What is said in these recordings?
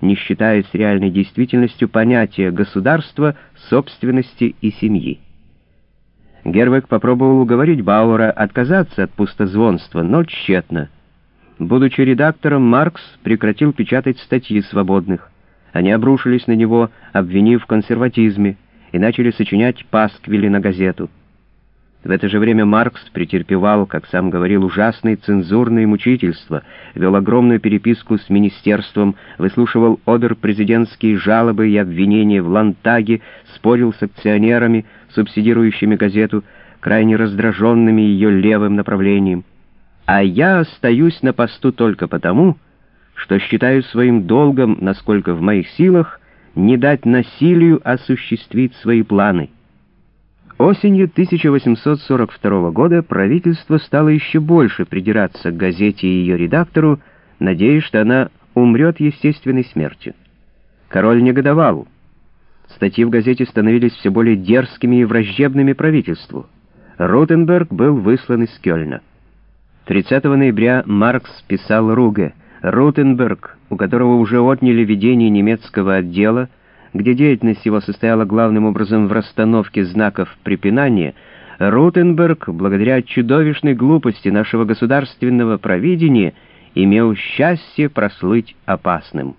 не считая с реальной действительностью понятия государства, собственности и семьи. Гервек попробовал уговорить Бауэра отказаться от пустозвонства, но тщетно. Будучи редактором, Маркс прекратил печатать статьи свободных. Они обрушились на него, обвинив в консерватизме, и начали сочинять пасквили на газету. В это же время Маркс претерпевал, как сам говорил, ужасные цензурные мучительства, вел огромную переписку с министерством, выслушивал обер-президентские жалобы и обвинения в Лантаге, спорил с акционерами, субсидирующими газету, крайне раздраженными ее левым направлением. А я остаюсь на посту только потому, что считаю своим долгом, насколько в моих силах, не дать насилию осуществить свои планы. Осенью 1842 года правительство стало еще больше придираться к газете и ее редактору, надеясь, что она умрет естественной смертью. Король негодовал. Статьи в газете становились все более дерзкими и враждебными правительству. Ротенберг был выслан из Кёльна. 30 ноября Маркс писал Руге. Ротенберг, у которого уже отняли ведение немецкого отдела, где деятельность его состояла главным образом в расстановке знаков препинания, Рутенберг, благодаря чудовищной глупости нашего государственного провидения, имел счастье прослыть опасным.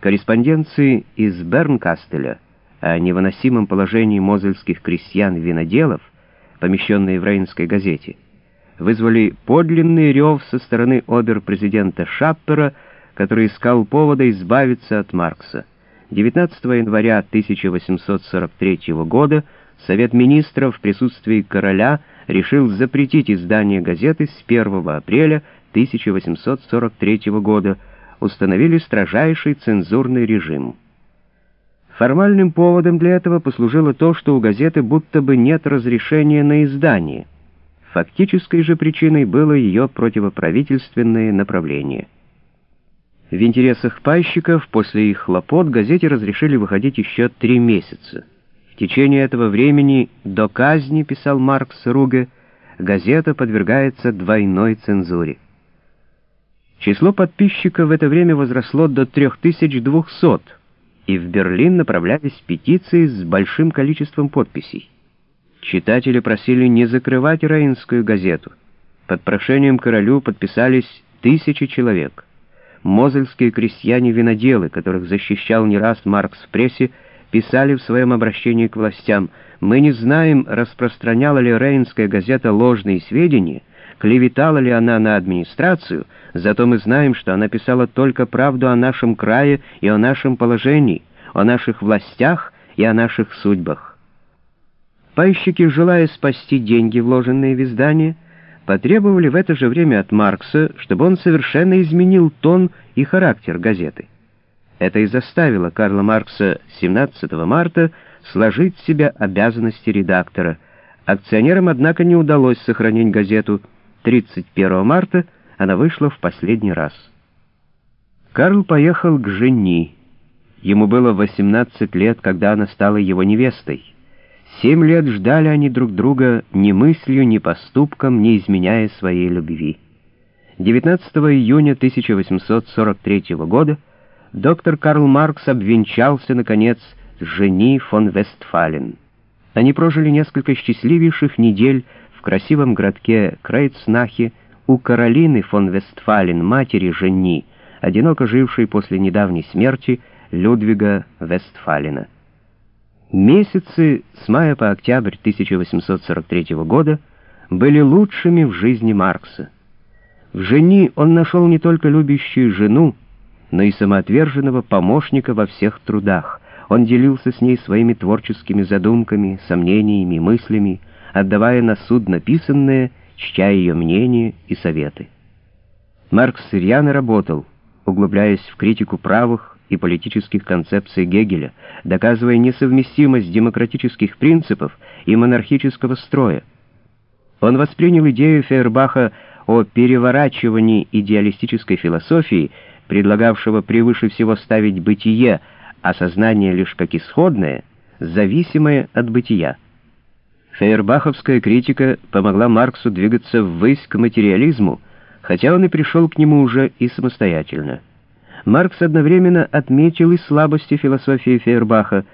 Корреспонденции из Бернкастеля о невыносимом положении мозельских крестьян-виноделов, помещенные в Рейнской газете, вызвали подлинный рев со стороны обер-президента Шаппера, который искал повода избавиться от Маркса. 19 января 1843 года Совет министров в присутствии короля решил запретить издание газеты с 1 апреля 1843 года, установили строжайший цензурный режим. Формальным поводом для этого послужило то, что у газеты будто бы нет разрешения на издание. Фактической же причиной было ее противоправительственное направление – в интересах пайщиков после их хлопот газете разрешили выходить еще три месяца. В течение этого времени до казни, писал Маркс Руге, газета подвергается двойной цензуре. Число подписчиков в это время возросло до 3200, и в Берлин направлялись петиции с большим количеством подписей. Читатели просили не закрывать Рейнскую газету. Под прошением королю подписались тысячи человек. Мозельские крестьяне-виноделы, которых защищал не раз Маркс в прессе, писали в своем обращении к властям «Мы не знаем, распространяла ли Рейнская газета ложные сведения, клеветала ли она на администрацию, зато мы знаем, что она писала только правду о нашем крае и о нашем положении, о наших властях и о наших судьбах». Пайщики, желая спасти деньги, вложенные в издание, потребовали в это же время от Маркса, чтобы он совершенно изменил тон и характер газеты. Это и заставило Карла Маркса 17 марта сложить в себя обязанности редактора. Акционерам, однако, не удалось сохранить газету. 31 марта она вышла в последний раз. Карл поехал к Жени. Ему было 18 лет, когда она стала его невестой. Семь лет ждали они друг друга ни мыслью, ни поступком, не изменяя своей любви. 19 июня 1843 года доктор Карл Маркс обвенчался, наконец, с жени фон Вестфален. Они прожили несколько счастливейших недель в красивом городке Крейцнахе у Каролины фон Вестфален, матери жени, одиноко жившей после недавней смерти Людвига Вестфалена. Месяцы с мая по октябрь 1843 года были лучшими в жизни Маркса. В жени он нашел не только любящую жену, но и самоотверженного помощника во всех трудах. Он делился с ней своими творческими задумками, сомнениями, мыслями, отдавая на суд написанное, чтя ее мнение и советы. Маркс рьяно работал, углубляясь в критику правых и политических концепций Гегеля, доказывая несовместимость демократических принципов и монархического строя. Он воспринял идею Фейербаха о переворачивании идеалистической философии, предлагавшего превыше всего ставить бытие, а сознание лишь как исходное, зависимое от бытия. Фейербаховская критика помогла Марксу двигаться ввысь к материализму, хотя он и пришел к нему уже и самостоятельно. Маркс одновременно отметил и слабости философии Фейербаха,